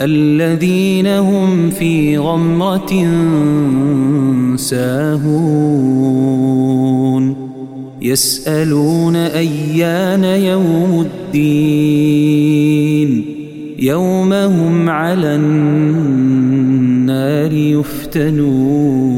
الذين هم في غمرة ساهون. يسألون أيان يوم الدين. يوم هم على النار يفتنون.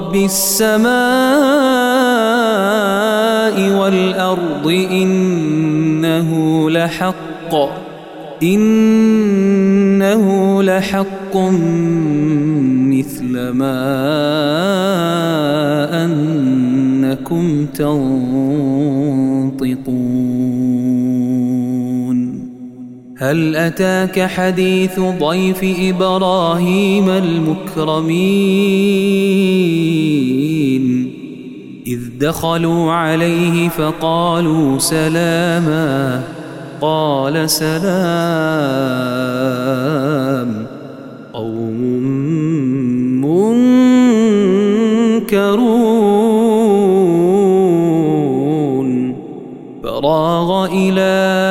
السماء والأرض إنه لحق إنه لحق مثل ما أنكم تنطقون. هل أتاك حديث ضيف إبراهيم المكرمين؟ إذ دخلوا عليه فقالوا سلاما. قال سلام. قوم منكرون. فراغ إلى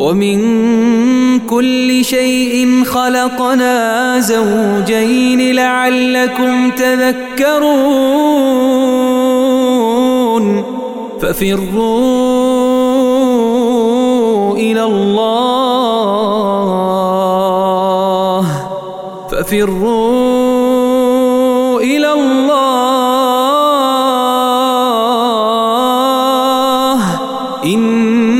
ومن كل شيء خلقنا زوجين لعلكم تذكرون. ففروا إلى الله. ففروا إلى الله. إني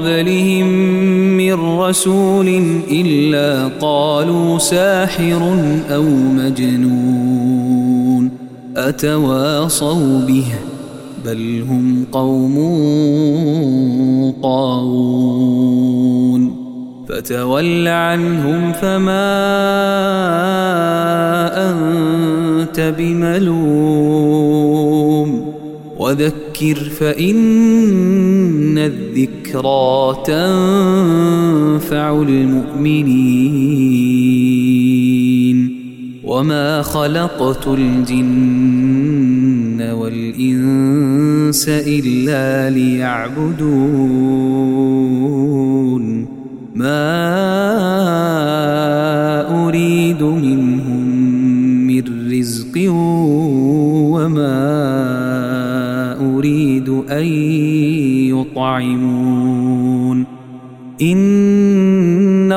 قبلهم من رسول إلا قالوا ساحر أو مجنون أتواصوا به بل هم قوم طاغون فتول عنهم فما أنت بملوم وذكر فإن الذكرى تنفع المؤمنين وما خلقت الجن والإنس إلا ليعبدون